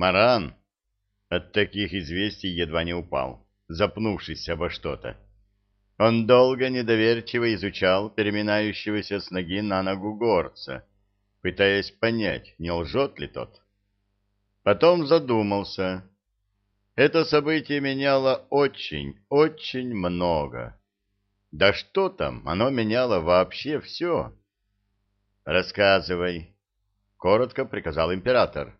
Маран от таких известий едва не упал, запнувшись обо что-то. Он долго недоверчиво изучал переминающегося с ноги на ногу горца, пытаясь понять, не лжет ли тот. Потом задумался. Это событие меняло очень, очень много. Да что там, оно меняло вообще все. «Рассказывай», — коротко приказал император.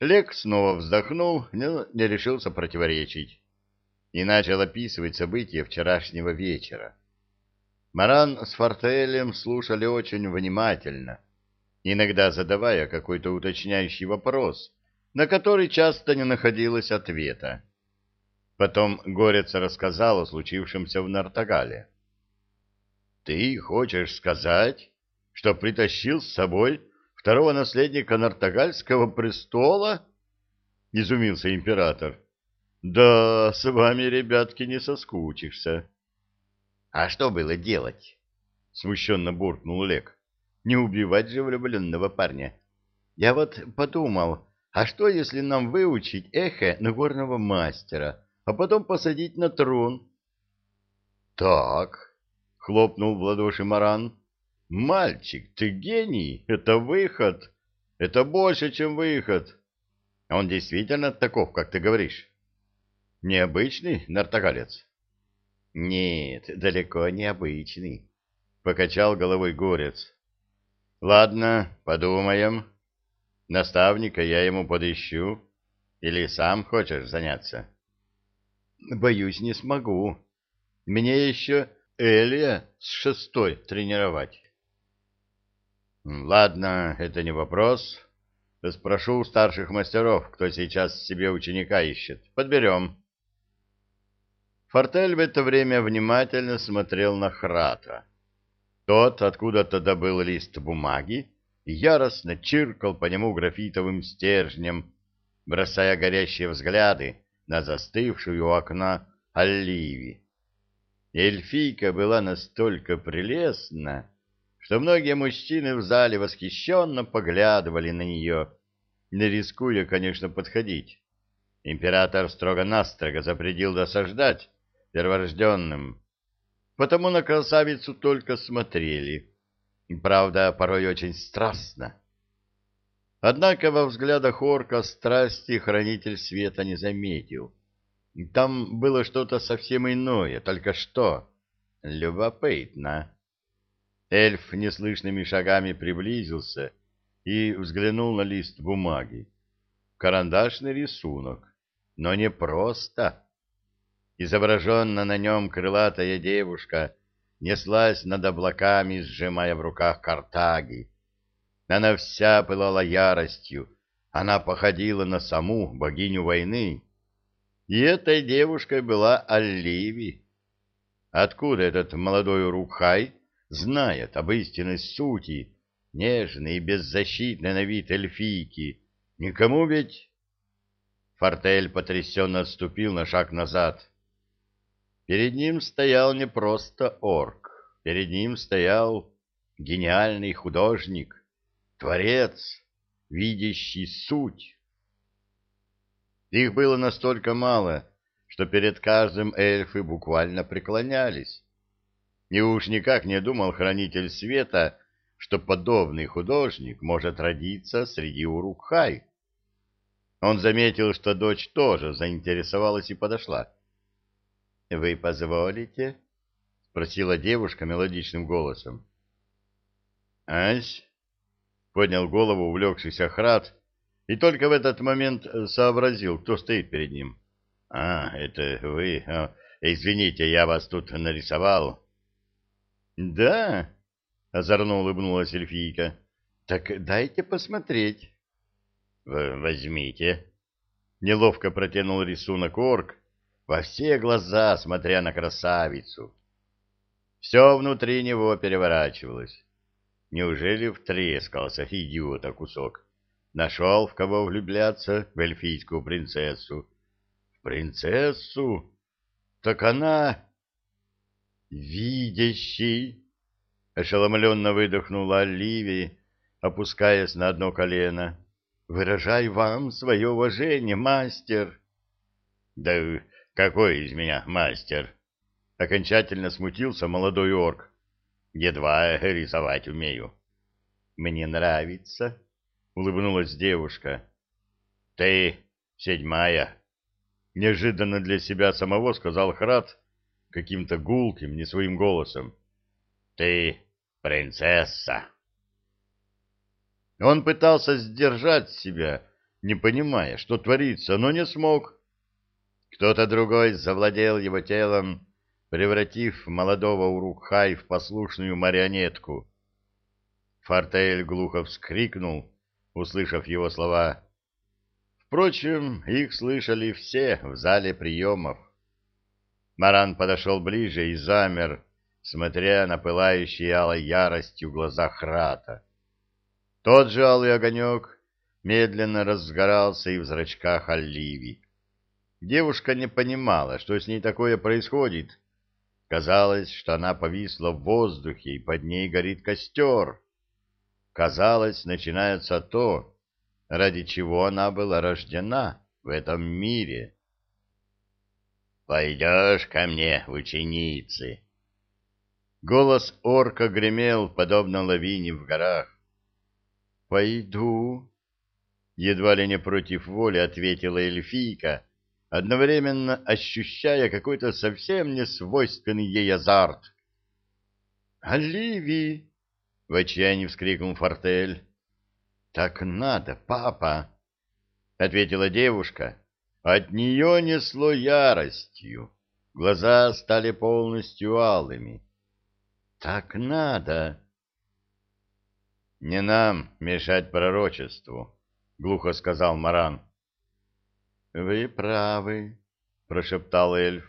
Лек снова вздохнул, но не решился противоречить и начал описывать события вчерашнего вечера. Маран с Фортелем слушали очень внимательно, иногда задавая какой-то уточняющий вопрос, на который часто не находилось ответа. Потом Горец рассказал о случившемся в Нартагале. — Ты хочешь сказать, что притащил с собой второго наследника Нартагальского престола? — изумился император. — Да, с вами, ребятки, не соскучишься. — А что было делать? — смущенно буркнул Лек. — Не убивать же влюбленного парня. Я вот подумал, а что, если нам выучить эхо нагорного мастера, а потом посадить на трон? — Так, — хлопнул в ладоши Маран, — мальчик, ты гений, это выход, это больше, чем выход. Он действительно таков, как ты говоришь. Необычный нартагалец? — Нет, далеко не обычный, — покачал головой горец. — Ладно, подумаем. Наставника я ему подыщу. Или сам хочешь заняться? — Боюсь, не смогу. Мне еще Элия с шестой тренировать. — Ладно, это не вопрос. Спрошу у старших мастеров, кто сейчас себе ученика ищет. Подберем. Фортель в это время внимательно смотрел на Храта. Тот откуда-то добыл лист бумаги и яростно чиркал по нему графитовым стержнем, бросая горящие взгляды на застывшую у окна Оливи. Эльфийка была настолько прелестна, что многие мужчины в зале восхищенно поглядывали на нее, не рискуя, конечно, подходить. Император строго-настрого запретил досаждать перворожденным, потому на красавицу только смотрели, правда, порой очень страстно. Однако во взглядах орка страсти хранитель света не заметил. Там было что-то совсем иное, только что. Любопытно. Эльф неслышными шагами приблизился и взглянул на лист бумаги. Карандашный рисунок, но не просто. Изображенная на нем крылатая девушка неслась над облаками, сжимая в руках картаги. Она вся пылала яростью, она походила на саму богиню войны. И этой девушкой была Оливи. Откуда этот молодой Рухай знает об истинной сути, нежной и беззащитной на вид эльфийки? Никому ведь... Фортель потрясенно отступил на шаг назад. Перед ним стоял не просто орк, перед ним стоял гениальный художник, Творец, видящий суть. Их было настолько мало, что перед каждым эльфы буквально преклонялись. И уж никак не думал хранитель света, что подобный художник может родиться среди урукхай. Он заметил, что дочь тоже заинтересовалась и подошла. — Вы позволите? — спросила девушка мелодичным голосом. — Ась, Поднял голову увлекшийся Храд и только в этот момент сообразил, кто стоит перед ним. — А, это вы. Извините, я вас тут нарисовал. — Да? — озорно улыбнулась эльфийка. — Так дайте посмотреть. — Возьмите. Неловко протянул рисунок орк, во все глаза смотря на красавицу. Все внутри него переворачивалось. Неужели втрескался идиота кусок? Нашел, в кого влюбляться, в эльфийскую принцессу. В принцессу? Так она... Видящий! Ошеломленно выдохнула Оливия, опускаясь на одно колено. Выражай вам свое уважение, мастер. Да какой из меня мастер? Окончательно смутился молодой орк. Едва рисовать умею. Мне нравится, улыбнулась девушка. Ты седьмая. Неожиданно для себя самого сказал Храд каким-то гулким, не своим голосом. Ты принцесса. Он пытался сдержать себя, не понимая, что творится, но не смог. Кто-то другой завладел его телом, превратив молодого Урукхай в послушную марионетку. Фортель глухо вскрикнул, услышав его слова. Впрочем, их слышали все в зале приемов. Маран подошел ближе и замер, смотря на пылающие алой яростью глаза Храта. Тот же алый огонек медленно разгорался и в зрачках Оливии. Девушка не понимала, что с ней такое происходит. Казалось, что она повисла в воздухе, и под ней горит костер. Казалось, начинается то, ради чего она была рождена в этом мире. «Пойдешь ко мне, ученицы!» Голос орка гремел, подобно лавине в горах. «Пойду», — едва ли не против воли ответила эльфийка, одновременно ощущая какой-то совсем не свойственный ей азарт. «Оливии!» — в отчаянии вскрикнул Фортель. «Так надо, папа!» — ответила девушка. От нее несло яростью. Глаза стали полностью алыми. «Так надо!» «Не нам мешать пророчеству», — глухо сказал Маран. «Вы правы», — прошептал эльф.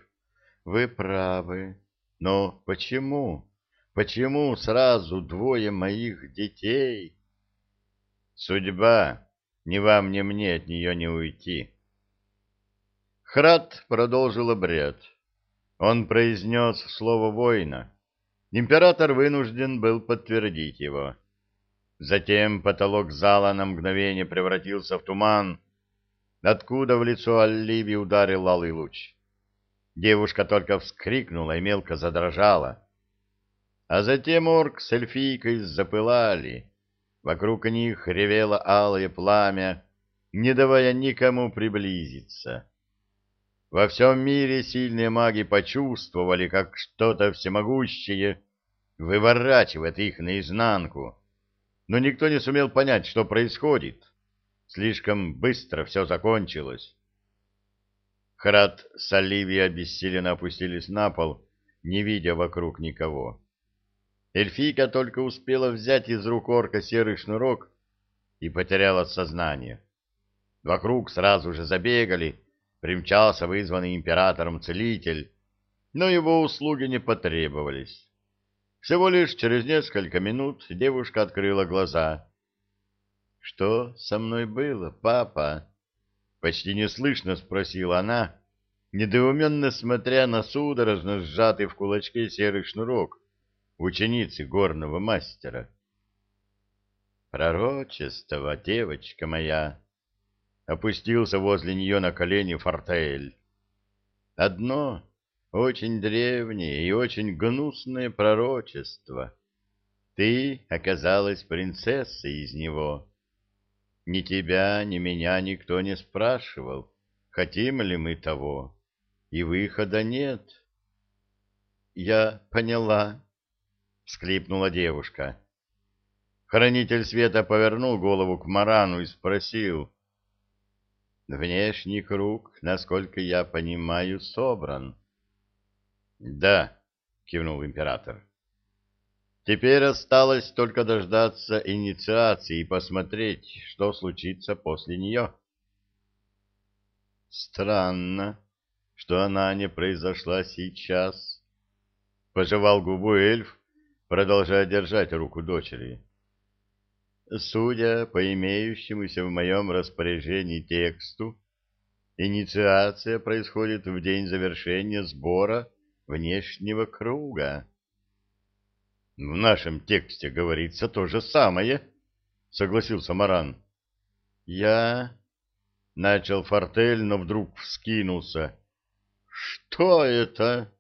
«Вы правы. Но почему? Почему сразу двое моих детей?» «Судьба. Ни вам, ни мне от нее не уйти». Храд продолжил обряд. Он произнес слово воина. Император вынужден был подтвердить его. Затем потолок зала на мгновение превратился в туман, откуда в лицо Оливии ударил алый луч. Девушка только вскрикнула и мелко задрожала. А затем орк с эльфийкой запылали. Вокруг них ревело алое пламя, не давая никому приблизиться. Во всем мире сильные маги почувствовали, как что-то всемогущее выворачивает их наизнанку но никто не сумел понять, что происходит. Слишком быстро все закончилось. Храд с Оливией обессиленно опустились на пол, не видя вокруг никого. Эльфийка только успела взять из рук орка серый шнурок и потеряла сознание. Вокруг сразу же забегали, примчался вызванный императором целитель, но его услуги не потребовались. Всего лишь через несколько минут девушка открыла глаза. «Что со мной было, папа?» Почти неслышно спросила она, недоуменно смотря на судорожно сжатый в кулачке серый шнурок ученицы горного мастера. «Пророчество, девочка моя!» Опустился возле нее на колени Фортель. «Одно очень древнее и очень гнусное пророчество. Ты оказалась принцессой из него. Ни тебя, ни меня никто не спрашивал, хотим ли мы того, и выхода нет. — Я поняла, — всклипнула девушка. Хранитель света повернул голову к Марану и спросил. — Внешний круг, насколько я понимаю, собран. — да, кивнул император. Теперь осталось только дождаться инициации и посмотреть, что случится после нее. Странно, что она не произошла сейчас. Пожевал губу эльф, продолжая держать руку дочери. Судя по имеющемуся в моем распоряжении тексту, инициация происходит в день завершения сбора внешнего круга. В нашем тексте говорится то же самое, согласился Маран. Я... Начал Фортель, но вдруг вскинулся. Что это?